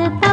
Bye.